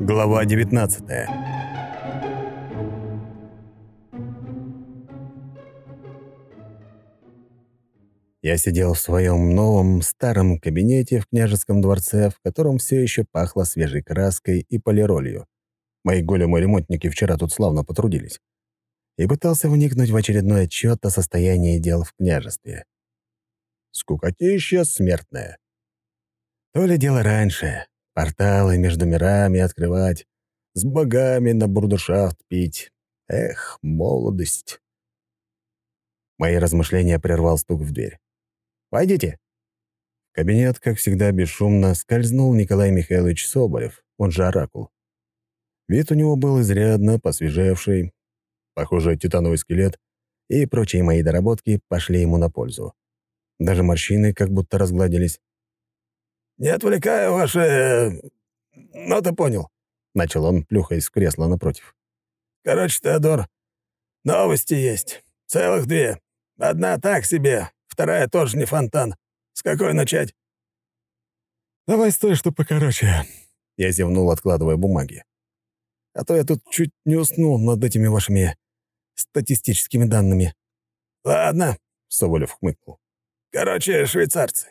Глава 19 Я сидел в своем новом старом кабинете в княжеском дворце, в котором все еще пахло свежей краской и полиролью. Мои големы-ремонтники вчера тут славно потрудились. И пытался вникнуть в очередной отчет о состоянии дел в княжестве. Скукотища смертная. То ли дело раньше. Порталы между мирами открывать, с богами на бурдушафт пить. Эх, молодость. Мои размышления прервал стук в дверь. Войдите». Кабинет, как всегда, бесшумно скользнул Николай Михайлович Соболев, он же Оракул. Вид у него был изрядно посвежевший, похоже, титановый скелет, и прочие мои доработки пошли ему на пользу. Даже морщины как будто разгладились. «Не отвлекаю ваше... Ну, ты понял», — начал он, плюхаясь в кресло напротив. «Короче, Теодор, новости есть. Целых две. Одна так себе, Вторая тоже не фонтан. С какой начать?» «Давай с той, что покороче». Я зевнул, откладывая бумаги. «А то я тут чуть не уснул над этими вашими статистическими данными». «Ладно», — Соболев хмыкнул. «Короче, швейцарцы.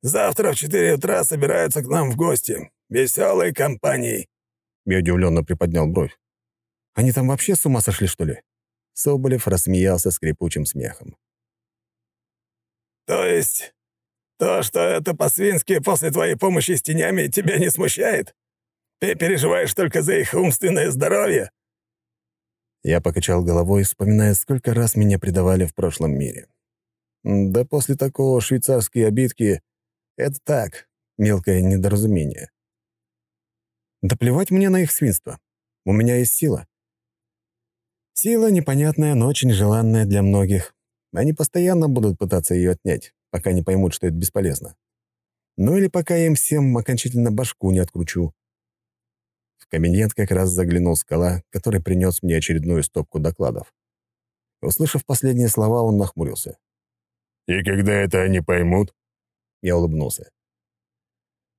Завтра в четыре утра собираются к нам в гости. Веселой компанией». Я удивленно приподнял бровь. «Они там вообще с ума сошли, что ли?» Соболев рассмеялся скрипучим смехом. «То есть то, что это по-свински после твоей помощи с тенями, тебя не смущает? Ты переживаешь только за их умственное здоровье?» Я покачал головой, вспоминая, сколько раз меня предавали в прошлом мире. Да после такого швейцарские обидки — это так, мелкое недоразумение. Да плевать мне на их свинство. У меня есть сила. Сила непонятная, но очень желанная для многих. Они постоянно будут пытаться ее отнять, пока не поймут, что это бесполезно. Ну или пока я им всем окончательно башку не откручу. В кабинет как раз заглянул скала, который принес мне очередную стопку докладов. Услышав последние слова, он нахмурился. «И когда это они поймут?» Я улыбнулся.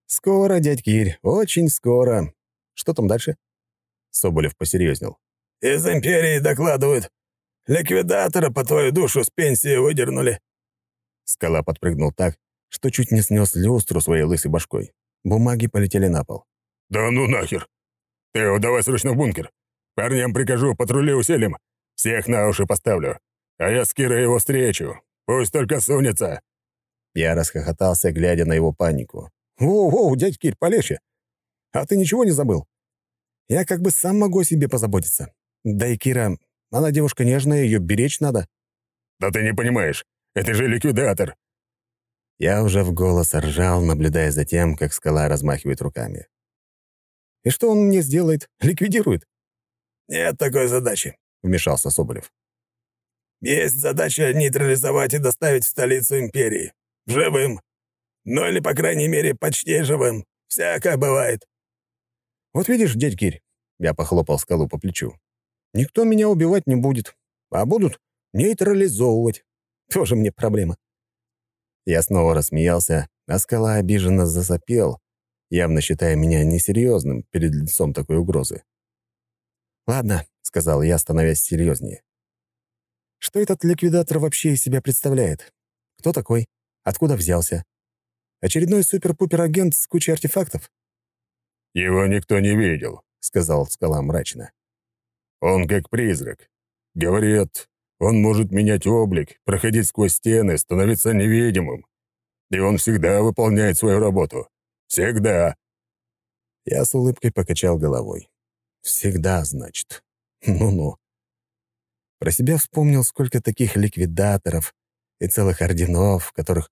«Скоро, дядь Кирь, очень скоро. Что там дальше?» Соболев посерьезнел. «Из империи докладывают. Ликвидатора по твою душу с пенсии выдернули». Скала подпрыгнул так, что чуть не снес люстру своей лысой башкой. Бумаги полетели на пол. «Да ну нахер! Тео, давай срочно в бункер. Парням прикажу, патрули усилим. Всех на уши поставлю. А я с Кирой его встречу. Пусть только сунется». Я расхохотался, глядя на его панику. «Воу-воу, дядь Кирь, полегче. А ты ничего не забыл? Я как бы сам могу о себе позаботиться. Да и Кира, она девушка нежная, ее беречь надо». «Да ты не понимаешь, это же ликвидатор!» Я уже в голос ржал, наблюдая за тем, как скала размахивает руками. «И что он мне сделает? Ликвидирует?» «Нет такой задачи», — вмешался Соболев. «Есть задача нейтрализовать и доставить в столицу империи. Живым. Ну или, по крайней мере, почти живым. Всякое бывает». «Вот видишь, дядь Кирь», — я похлопал скалу по плечу, Никто меня убивать не будет, а будут нейтрализовывать. Тоже мне проблема. Я снова рассмеялся, а скала обиженно засопел, явно считая меня несерьезным перед лицом такой угрозы. «Ладно», — сказал я, становясь серьезнее. «Что этот ликвидатор вообще из себя представляет? Кто такой? Откуда взялся? Очередной супер-пупер-агент с кучей артефактов?» «Его никто не видел», — сказал скала мрачно. Он как призрак. Говорят, он может менять облик, проходить сквозь стены, становиться невидимым. И он всегда выполняет свою работу. Всегда. Я с улыбкой покачал головой. Всегда, значит. Ну-ну. Про себя вспомнил, сколько таких ликвидаторов и целых орденов, которых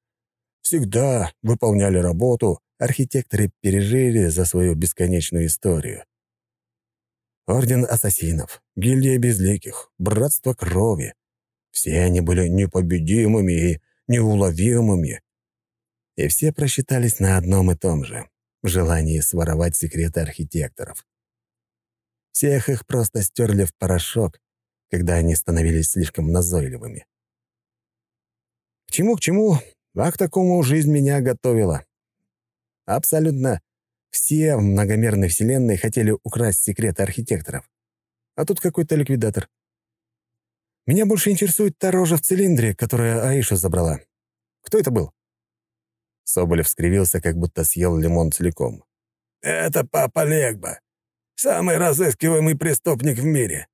всегда выполняли работу, архитекторы пережили за свою бесконечную историю. Орден ассасинов, гильдия безликих, братство крови. Все они были непобедимыми и неуловимыми. И все просчитались на одном и том же — желании своровать секреты архитекторов. Всех их просто стерли в порошок, когда они становились слишком назойливыми. К чему, к чему, А к такому жизнь меня готовила. Абсолютно все в многомерной вселенной хотели украсть секреты архитекторов. А тут какой-то ликвидатор. Меня больше интересует та рожа в цилиндре, которую Аиша забрала. Кто это был?» Соболев скривился, как будто съел лимон целиком. «Это папа Легба, самый разыскиваемый преступник в мире.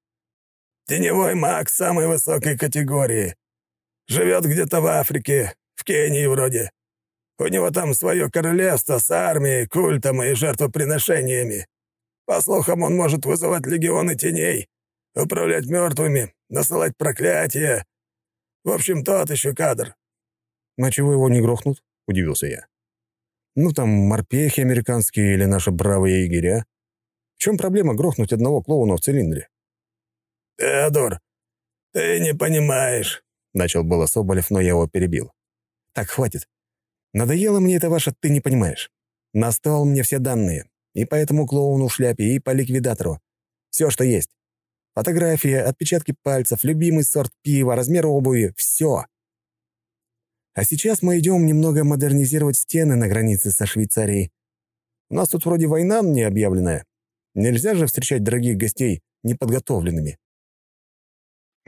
Теневой маг самой высокой категории. Живет где-то в Африке, в Кении вроде. У него там свое королевство с армией, культом и жертвоприношениями. По слухам, он может вызывать легионы теней, управлять мертвыми, насылать проклятия. В общем, тот еще кадр. «А чего его не грохнут?» — удивился я. «Ну, там, морпехи американские или наши бравые егеря. В чем проблема грохнуть одного клоуна в цилиндре?» «Теодор, ты не понимаешь», — начал было Соболев, но я его перебил. «Так, хватит. Надоело мне это ваше «ты не понимаешь». Настал мне все данные. И по этому клоуну в шляпе, и по ликвидатору. Все, что есть. Фотографии, отпечатки пальцев, любимый сорт пива, размер обуви — все. А сейчас мы идем немного модернизировать стены на границе со Швейцарией. У нас тут вроде война не объявленная. Нельзя же встречать дорогих гостей неподготовленными.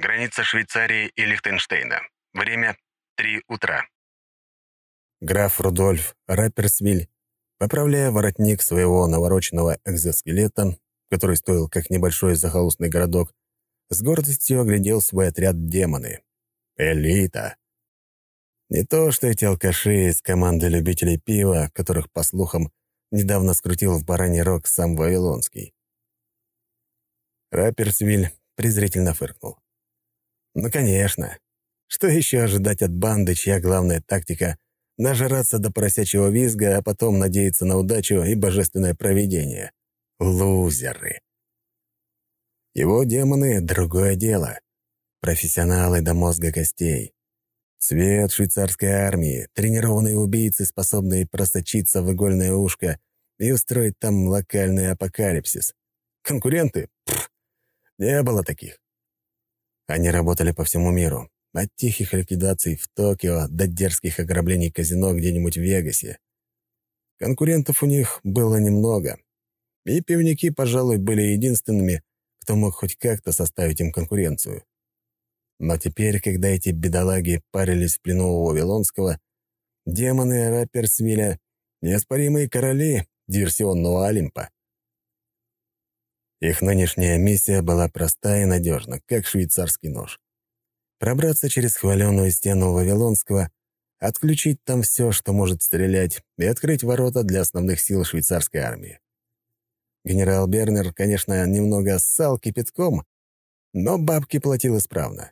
Граница Швейцарии и Лихтенштейна. Время — 3 утра. Граф Рудольф Рапперсвиль, поправляя воротник своего навороченного экзоскелета, который стоил как небольшой захолустный городок, с гордостью оглядел свой отряд демоны. Элита. Не то, что эти алкаши из команды любителей пива, которых, по слухам, недавно скрутил в бараний рог сам Вавилонский. Рапперсвиль презрительно фыркнул. «Ну, конечно. Что еще ожидать от банды, чья главная тактика — нажраться до поросячьего визга, а потом надеяться на удачу и божественное провидение? Лузеры!» Его демоны — другое дело. Профессионалы до мозга костей. Цвет швейцарской армии, тренированные убийцы, способные просочиться в игольное ушко и устроить там локальный апокалипсис. Конкуренты? Пфф, не было таких. Они работали по всему миру, от тихих ликвидаций в Токио до дерзких ограблений казино где-нибудь в Вегасе. Конкурентов у них было немного, и пивники, пожалуй, были единственными, кто мог хоть как-то составить им конкуренцию. Но теперь, когда эти бедолаги парились в плену у Вавилонского, демоны Рапперсвилля — неоспоримые короли диверсионного Олимпа. Их нынешняя миссия была проста и надежна, как швейцарский нож. Пробраться через хваленую стену Вавилонского, отключить там все, что может стрелять, и открыть ворота для основных сил швейцарской армии. Генерал Бернер, конечно, немного ссал кипятком, но бабки платил исправно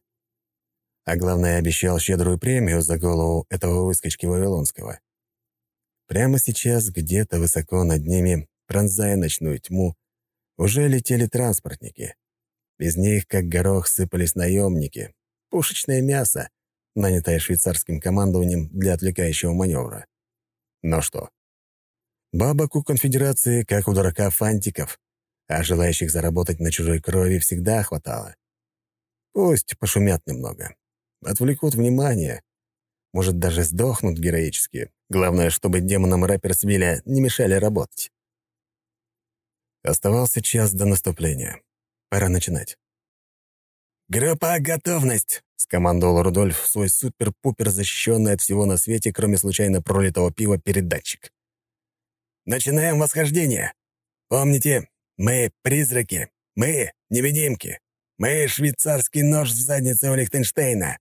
а главное, обещал щедрую премию за голову этого выскочки Вавилонского. Прямо сейчас, где-то высоко над ними, пронзая ночную тьму, уже летели транспортники. Из них, как горох, сыпались наемники, пушечное мясо, нанятое швейцарским командованием для отвлекающего маневра. Но что? Бабок у конфедерации, как у дурака фантиков, а желающих заработать на чужой крови всегда хватало. Пусть пошумят немного, отвлекут внимание. Может, даже сдохнут героически. Главное, чтобы демонам Рэперсвилля не мешали работать. Оставался час до наступления. Пора начинать. «Группа готовность!» — скомандовал Рудольф в свой супер-пупер защищенный от всего на свете, кроме случайно пролитого пива, передатчик. «Начинаем восхождение! Помните, мы — призраки, мы — невидимки, мы — швейцарский нож в заднице у Лихтенштейна.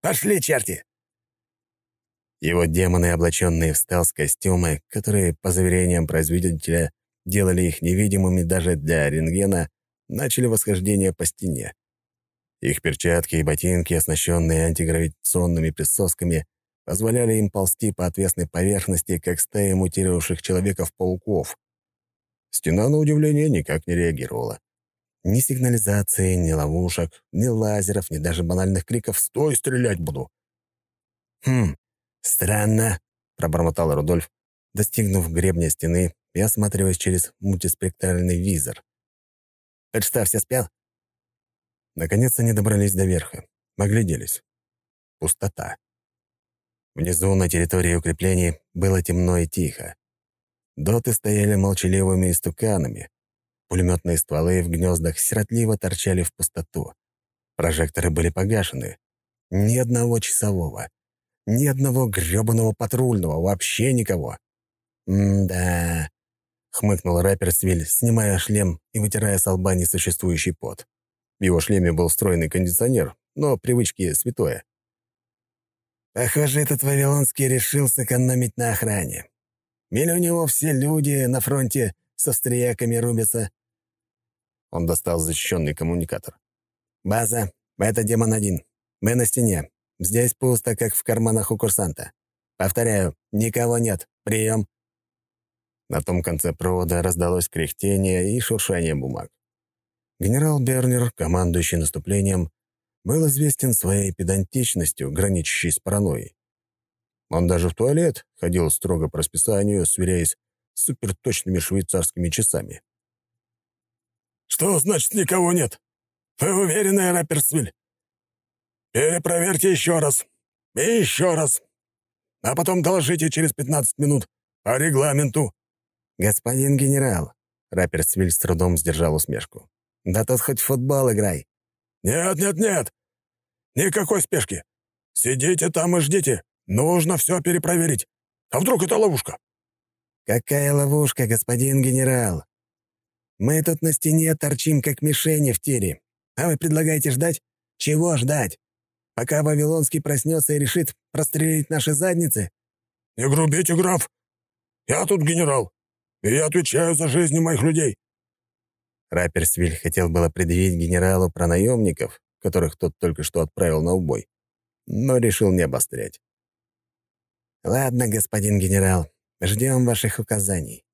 Пошли, черти!» Его демоны, облаченные в стелс-костюмы, которые, по заверениям производителя, делали их невидимыми даже для рентгена, начали восхождение по стене. Их перчатки и ботинки, оснащенные антигравитационными присосками, позволяли им ползти по отвесной поверхности, как стая мутировавших человеков-пауков. Стена, на удивление, никак не реагировала. Ни сигнализации, ни ловушек, ни лазеров, ни даже банальных криков «Стой, стрелять буду!» «Хм, странно», — пробормотал Рудольф, достигнув гребня стены и осматриваясь через мультиспектральный визор. «Это что, все спят?» Наконец они добрались до верха. Огляделись. Пустота. Внизу, на территории укреплений, было темно и тихо. Доты стояли молчаливыми истуканами. Пулеметные стволы в гнездах сиротливо торчали в пустоту. Прожекторы были погашены. Ни одного часового. Ни одного грёбаного патрульного. Вообще никого. «М-да...» — хмыкнул рэпер Свиль, снимая шлем и вытирая с лба несуществующий пот. В его шлеме был встроенный кондиционер, но привычки святое. «Похоже, этот Вавилонский решил сэкономить на охране. Или у него все люди на фронте со стрияками рубятся?» Он достал защищенный коммуникатор. «База, это демон один. Мы на стене. Здесь пусто, как в карманах у курсанта. Повторяю, никого нет. Прием!» На том конце провода раздалось кряхтение и шуршание бумаг. Генерал Бернер, командующий наступлением, был известен своей педантичностью, граничащей с паранойей. Он даже в туалет ходил строго по расписанию, сверяясь с суперточными швейцарскими часами. «Что значит никого нет? Вы уверены, Рапперсвиль? Перепроверьте еще раз. И еще раз. А потом доложите через 15 минут по регламенту». «Господин генерал», — Рапперсвиль с трудом сдержал усмешку. «Да тут хоть в футбол играй». «Нет, нет, нет! Никакой спешки. Сидите там и ждите. Нужно все перепроверить. А вдруг это ловушка?» «Какая ловушка, господин генерал? Мы тут на стене торчим, как мишени в тире. А вы предлагаете ждать? Чего ждать? Пока Вавилонский проснется и решит прострелить наши задницы?» «Не грубите, граф. Я тут генерал, и я отвечаю за жизни моих людей. Рапперсвиль хотел было предъявить генералу про наемников, которых тот только что отправил на убой, но решил не обострять. «Ладно, господин генерал, ждем ваших указаний.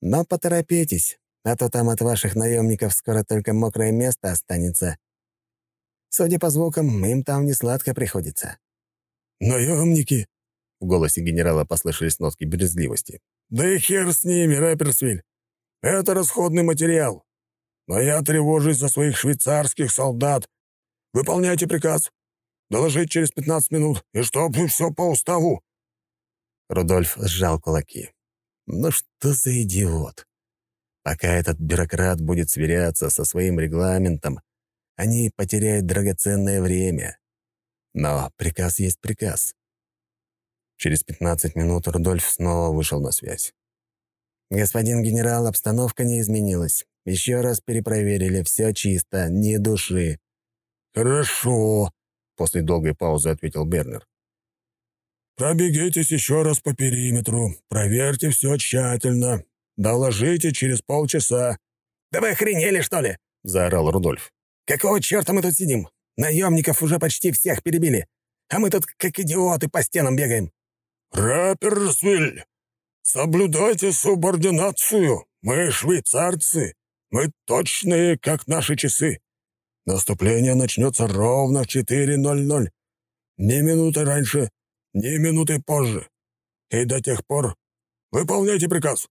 Но поторопитесь, а то там от ваших наемников скоро только мокрое место останется. Судя по звукам, им там не сладко приходится». «Наемники?» — в голосе генерала послышались нотки брезгливости. «Да и хер с ними, Рэперсвиль. Это расходный материал. Но я тревожусь за своих швейцарских солдат. Выполняйте приказ. Доложить через 15 минут, и чтобы все по уставу». Рудольф сжал кулаки. «Ну что за идиот? Пока этот бюрократ будет сверяться со своим регламентом, они потеряют драгоценное время. Но приказ есть приказ». Через 15 минут Рудольф снова вышел на связь. «Господин генерал, обстановка не изменилась. Еще раз перепроверили, все чисто, ни души». «Хорошо», — после долгой паузы ответил Бернер. «Пробегитесь еще раз по периметру, проверьте все тщательно, доложите через полчаса». «Да вы охренели, что ли?» — заорал Рудольф. «Какого черта мы тут сидим? Наемников уже почти всех перебили, а мы тут как идиоты по стенам бегаем». «Рапперсвиль, «Соблюдайте субординацию. Мы швейцарцы. Мы точные, как наши часы. Наступление начнется ровно в 4.00. Ни минуты раньше, ни минуты позже. И до тех пор выполняйте приказ».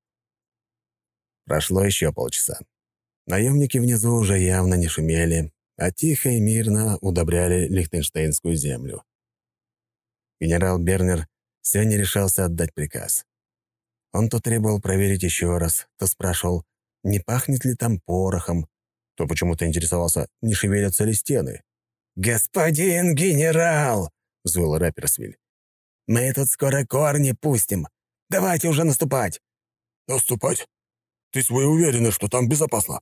Прошло еще полчаса. Наемники внизу уже явно не шумели, а тихо и мирно удобряли Лихтенштейнскую землю. Генерал Бернер все не решался отдать приказ. Он то требовал проверить еще раз, то спрашивал, не пахнет ли там порохом, то почему-то интересовался, не шевелятся ли стены. «Господин генерал!» — взвыл Рэперсвиль. «Мы тут скоро корни пустим. Давайте уже наступать!» «Наступать? Ты вы уверены, что там безопасно?»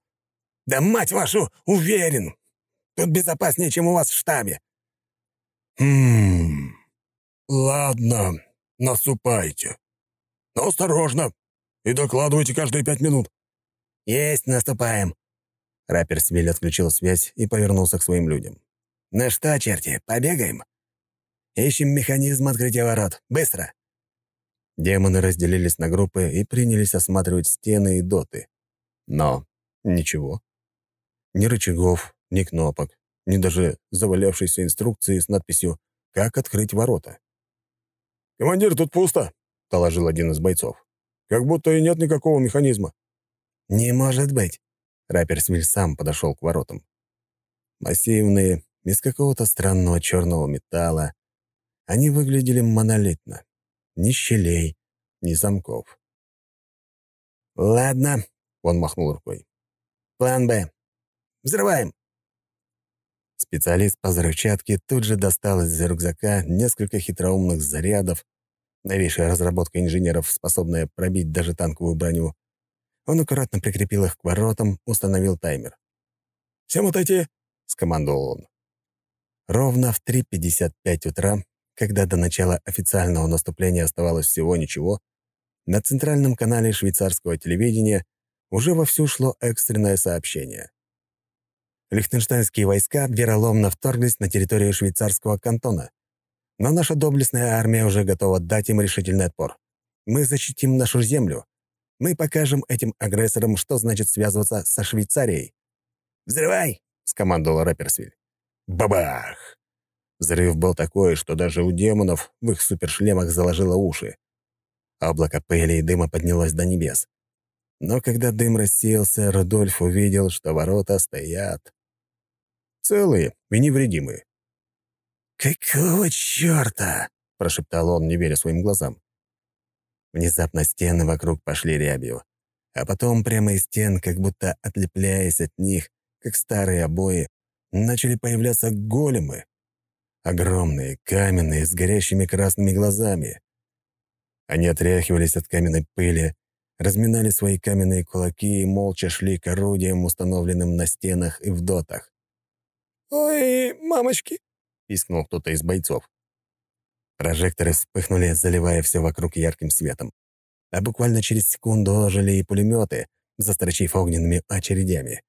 «Да мать вашу, уверен! Тут безопаснее, чем у вас в штабе!» «Хм... Ладно, наступайте!» Но осторожно! И докладывайте каждые пять минут». «Есть, наступаем!» Рапперсвиль отключил связь и повернулся к своим людям. «Ну что, черти, побегаем? Ищем механизм открытия ворот. Быстро!» Демоны разделились на группы и принялись осматривать стены и доты. Но ничего. Ни рычагов, ни кнопок, ни даже завалявшейся инструкции с надписью «Как открыть ворота». «Командир, тут пусто», — доложил один из бойцов. «Как будто и нет никакого механизма». «Не может быть!» Рапперсвиль сам подошел к воротам. Массивные, из какого-то странного черного металла. Они выглядели монолитно. Ни щелей, ни замков. «Ладно», — он махнул рукой. «План Б. Взрываем!» Специалист по взрывчатке тут же достал из рюкзака несколько хитроумных зарядов, новейшая разработка инженеров, способная пробить даже танковую броню. Он аккуратно прикрепил их к воротам, установил таймер. «Всем отойти!» — скомандовал он. Ровно в 3.55 утра, когда до начала официального наступления оставалось всего ничего, на центральном канале швейцарского телевидения уже вовсю шло экстренное сообщение. Лихтенштейнские войска вероломно вторглись на территорию швейцарского кантона. Но наша доблестная армия уже готова дать им решительный отпор. Мы защитим нашу землю. Мы покажем этим агрессорам, что значит связываться со Швейцарией. «Взрывай!» — скомандовал Рэперсвиль. Бабах! Взрыв был такой, что даже у демонов в их супершлемах заложило уши. Облако пыли и дыма поднялось до небес. Но когда дым рассеялся, Рудольф увидел, что ворота стоят. Целые и невредимые. «Какого черта?» — прошептал он, не веря своим глазам. Внезапно стены вокруг пошли рябью, а потом прямо из стен, как будто отлепляясь от них, как старые обои, начали появляться големы. Огромные, каменные, с горящими красными глазами. Они отряхивались от каменной пыли, разминали свои каменные кулаки и молча шли к орудиям, установленным на стенах и в дотах. «Ой, мамочки!» — пискнул кто-то из бойцов. Прожекторы вспыхнули, заливая все вокруг ярким светом. А буквально через секунду ожили и пулеметы, застрочив огненными очередями.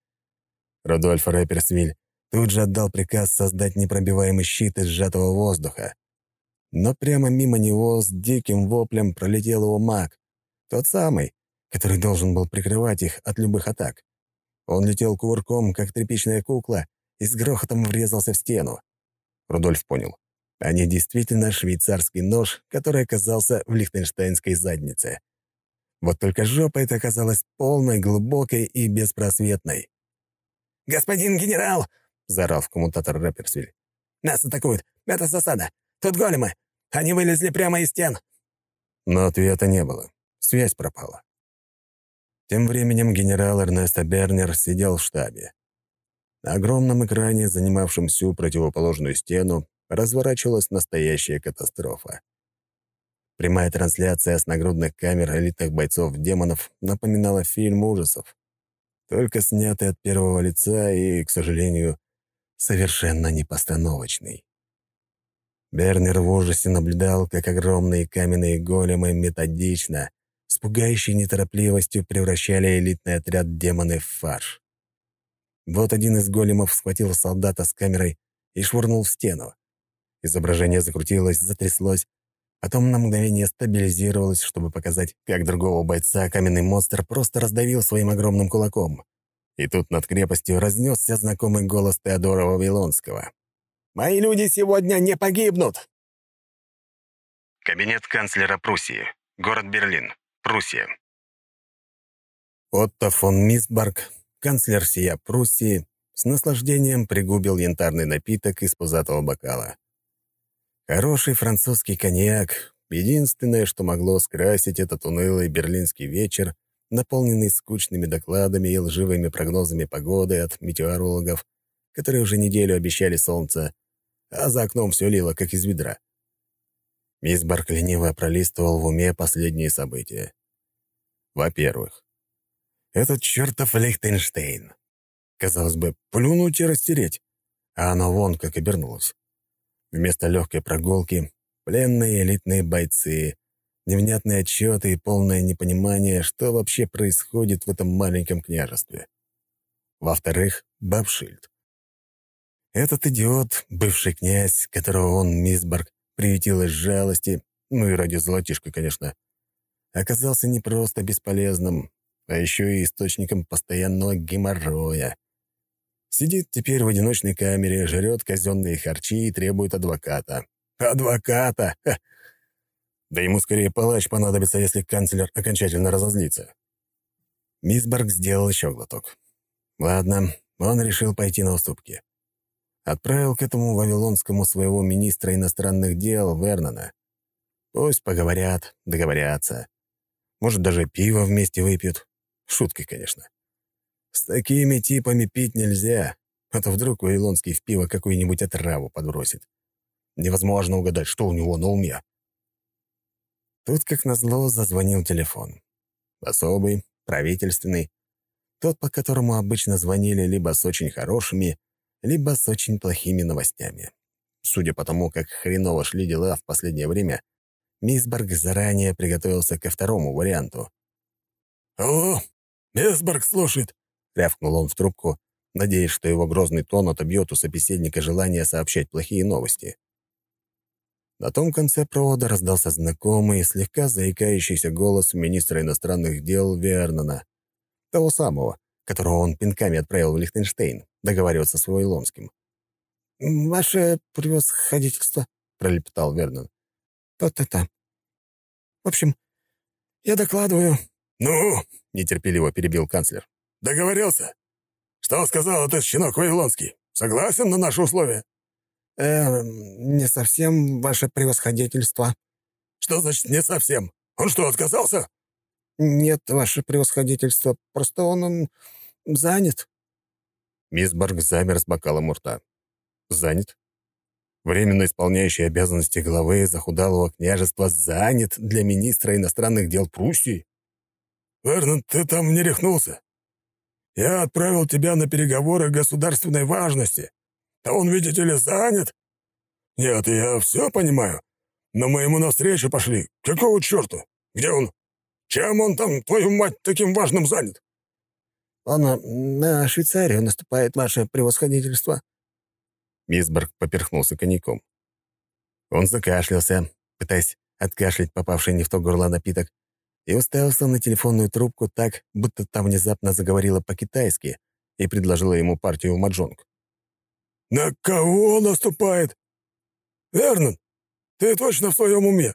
Рудольф Рэперсвиль тут же отдал приказ создать непробиваемый щит из сжатого воздуха. Но прямо мимо него с диким воплем пролетел его маг, тот самый, который должен был прикрывать их от любых атак. Он летел кувырком, как тряпичная кукла, и с грохотом врезался в стену. Рудольф понял. Они действительно швейцарский нож, который оказался в лихтенштейнской заднице. Вот только жопа эта оказалась полной, глубокой и беспросветной. «Господин генерал!» — заорал в коммутатор Рэперсвиль. «Нас атакуют! Это засада! Тут големы! Они вылезли прямо из стен!» Но ответа не было. Связь пропала. Тем временем генерал Эрнесто Бернер сидел в штабе. На огромном экране, занимавшем всю противоположную стену, разворачивалась настоящая катастрофа. Прямая трансляция с нагрудных камер элитных бойцов-демонов напоминала фильм ужасов, только снятый от первого лица и, к сожалению, совершенно непостановочный. Бернер в ужасе наблюдал, как огромные каменные големы методично, с пугающей неторопливостью превращали элитный отряд демоны в фарш. Вот один из големов схватил солдата с камерой и швырнул в стену. Изображение закрутилось, затряслось, потом на мгновение стабилизировалось, чтобы показать, как другого бойца каменный монстр просто раздавил своим огромным кулаком. И тут над крепостью разнесся знакомый голос Теодора Вавилонского. «Мои люди сегодня не погибнут!» Кабинет канцлера Пруссии. Город Берлин. Пруссия. Отто фон Мисбарг, канцлер сия Пруссии, с наслаждением пригубил янтарный напиток из пузатого бокала. Хороший французский коньяк — единственное, что могло скрасить этот унылый берлинский вечер наполненный скучными докладами и лживыми прогнозами погоды от метеорологов, которые уже неделю обещали солнце, а за окном все лило, как из ведра. Мисс Барк лениво пролистывал в уме последние события. Во-первых, этот чертов Лихтенштейн. Казалось бы, плюнуть и растереть, а оно вон как обернулось. Вместо легкой прогулки — пленные элитные бойцы, невнятные отчеты и полное непонимание, что вообще происходит в этом маленьком княжестве. Во-вторых, Бабшильд. Этот идиот, бывший князь, которого он, Мисборг, приютил из жалости, ну и ради золотишка, конечно, оказался не просто бесполезным, а еще и источником постоянного геморроя. Сидит теперь в одиночной камере, жрет казенные харчи и требует адвоката. Адвоката! Ха! Да ему скорее палач понадобится, если канцлер окончательно разозлится. Мисборг сделал еще глоток. Ладно, он решил пойти на уступки. Отправил к этому Вавилонскому своего министра иностранных дел Вернона. Пусть поговорят, договорятся. Может, даже пиво вместе выпьют. Шутки, конечно. С такими типами пить нельзя, а то вдруг Вавилонский в пиво какую-нибудь отраву подбросит. Невозможно угадать, что у него на уме. Тут, как назло, зазвонил телефон. Особый, правительственный, тот, по которому обычно звонили либо с очень хорошими, либо с очень плохими новостями. Судя по тому, как хреново шли дела в последнее время, Мисборг заранее приготовился ко второму варианту. «Алло, Мисборг слушает», — рявкнул он в трубку, надеясь, что его грозный тон отобьет у собеседника желание сообщать плохие новости. На том конце провода раздался знакомый, слегка заикающийся голос министра иностранных дел Вернона, того самого, которого он пинками отправил в Лихтенштейн, договариваться с Вавилонским. «Ваше превосходительство», — пролепетал Вернон. «То-то-то. В общем, я докладываю». «Ну?» — нетерпеливо перебил канцлер. «Договорился? Что сказал этот щенок Вавилонский? Согласен на наши условия?» «Э, не совсем, ваше превосходительство». «Что значит «не совсем»? Он что, отказался?» «Нет, ваше превосходительство, просто он, он занят». Мисборг замер с бокалом у рта. «Занят?» Временно исполняющий обязанности главы захудалого княжества занят для министра иностранных дел Пруссии? «Вернон, ты там не рехнулся? Я отправил тебя на переговоры государственной важности. А он, видите ли, занят. Нет, я все понимаю. Но мы ему навстречу пошли. Какого черта? Где он? Чем он там, твою мать, таким важным занят?» «Он э, на Швейцарию наступает, ваше превосходительство». Мисберг поперхнулся коньяком. Он закашлялся, пытаясь откашлять попавший не в то горло напиток, и уставился на телефонную трубку так, будто та внезапно заговорила по-китайски и предложила ему партию в маджонг. «На кого наступает?» «Вернон, ты точно в своем уме?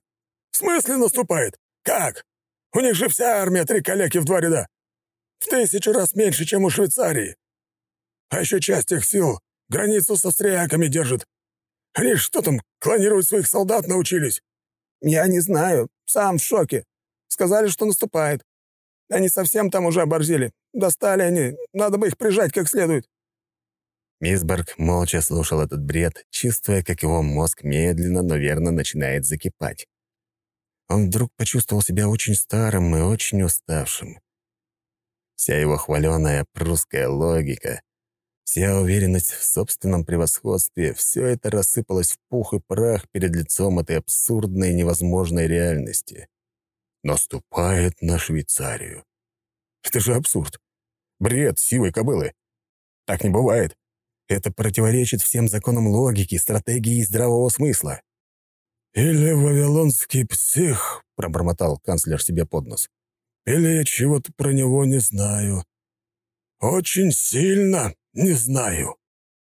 В смысле наступает? Как? У них же вся армия три калеки в два ряда. В тысячу раз меньше, чем у Швейцарии. А еще часть их сил границу с австрияками держит. Они что там, клонировать своих солдат научились?» «Я не знаю. Сам в шоке. Сказали, что наступает. Они совсем там уже оборзели. Достали они. Надо бы их прижать как следует». Мисберг молча слушал этот бред, чувствуя, как его мозг медленно, но верно начинает закипать. Он вдруг почувствовал себя очень старым и очень уставшим. Вся его хваленая прусская логика, вся уверенность в собственном превосходстве — все это рассыпалось в пух и прах перед лицом этой абсурдной невозможной реальности. Наступает на Швейцарию. Это же абсурд. Бред сивой кобылы. Так не бывает. Это противоречит всем законам логики, стратегии и здравого смысла. «Или вавилонский псих», — пробормотал канцлер себе под нос. «Или я чего-то про него не знаю. Очень сильно не знаю».